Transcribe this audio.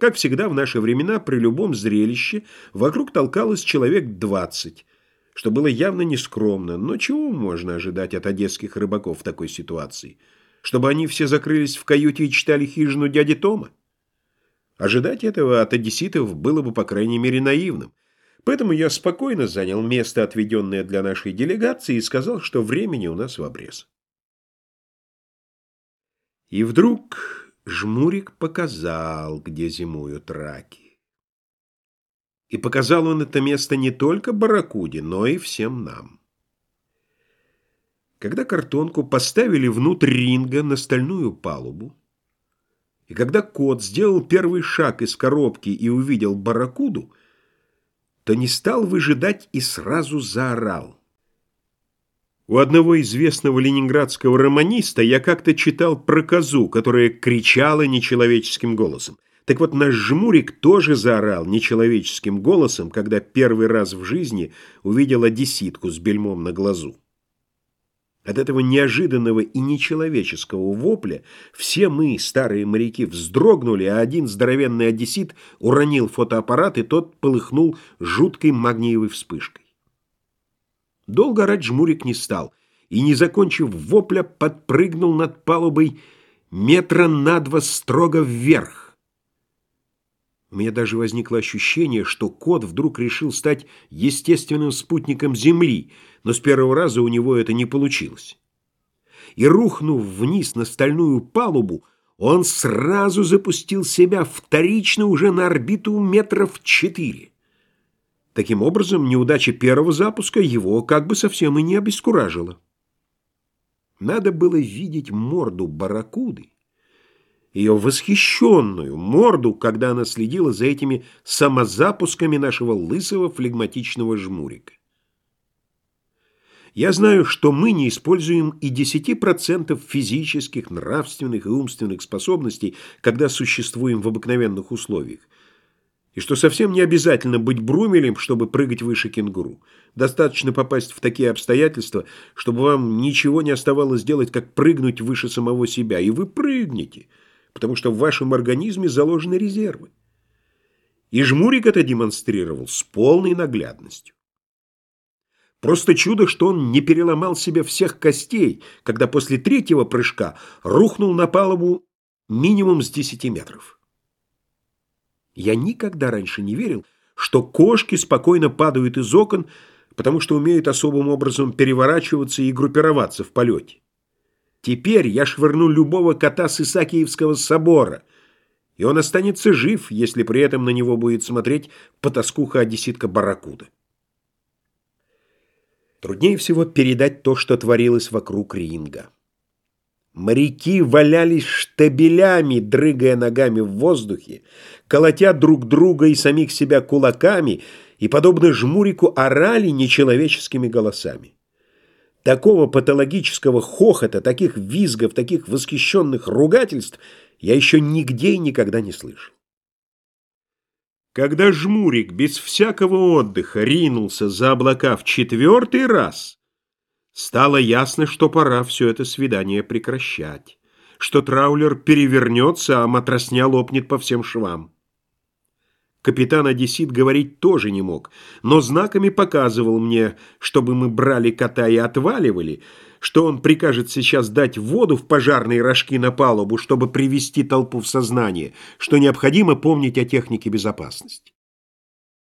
Как всегда в наши времена при любом зрелище вокруг толкалось человек двадцать, что было явно нескромно, но чего можно ожидать от одесских рыбаков в такой ситуации? Чтобы они все закрылись в каюте и читали хижину дяди Тома? Ожидать этого от одесситов было бы, по крайней мере, наивным. Поэтому я спокойно занял место, отведенное для нашей делегации, и сказал, что времени у нас в обрез. И вдруг Жмурик показал, где зимуют раки. И показал он это место не только Барракуде, но и всем нам. Когда картонку поставили внутрь ринга на стальную палубу, и когда кот сделал первый шаг из коробки и увидел барракуду, то не стал выжидать и сразу заорал. У одного известного ленинградского романиста я как-то читал про козу, которая кричала нечеловеческим голосом. Так вот, наш жмурик тоже заорал нечеловеческим голосом, когда первый раз в жизни увидел одесситку с бельмом на глазу. От этого неожиданного и нечеловеческого вопля все мы, старые моряки, вздрогнули, а один здоровенный одессит уронил фотоаппарат, и тот полыхнул жуткой магниевой вспышкой. Долго орать жмурик не стал, и, не закончив вопля, подпрыгнул над палубой метра на два строго вверх. У меня даже возникло ощущение, что кот вдруг решил стать естественным спутником Земли, но с первого раза у него это не получилось. И, рухнув вниз на стальную палубу, он сразу запустил себя вторично уже на орбиту метров четыре. Таким образом, неудача первого запуска его как бы совсем и не обескуражила. Надо было видеть морду барракуды, ее восхищенную морду, когда она следила за этими самозапусками нашего лысого флегматичного жмурика. Я знаю, что мы не используем и 10% физических, нравственных и умственных способностей, когда существуем в обыкновенных условиях, и что совсем не обязательно быть брумелем, чтобы прыгать выше кенгуру. Достаточно попасть в такие обстоятельства, чтобы вам ничего не оставалось делать, как прыгнуть выше самого себя, и вы прыгнете – потому что в вашем организме заложены резервы. И Жмурик это демонстрировал с полной наглядностью. Просто чудо, что он не переломал себе всех костей, когда после третьего прыжка рухнул на палубу минимум с 10 метров. Я никогда раньше не верил, что кошки спокойно падают из окон, потому что умеют особым образом переворачиваться и группироваться в полете. Теперь я швырну любого кота с Исаакиевского собора, и он останется жив, если при этом на него будет смотреть потаскуха-одесситка Барракуда. Труднее всего передать то, что творилось вокруг ринга. Моряки валялись штабелями, дрыгая ногами в воздухе, колотя друг друга и самих себя кулаками, и, подобно жмурику, орали нечеловеческими голосами. Такого патологического хохота, таких визгов, таких восхищенных ругательств я еще нигде и никогда не слышал. Когда жмурик без всякого отдыха ринулся за облака в четвертый раз, стало ясно, что пора все это свидание прекращать, что траулер перевернется, а матросня лопнет по всем швам. Капитан Одессит говорить тоже не мог, но знаками показывал мне, чтобы мы брали кота и отваливали, что он прикажет сейчас дать воду в пожарные рожки на палубу, чтобы привести толпу в сознание, что необходимо помнить о технике безопасности.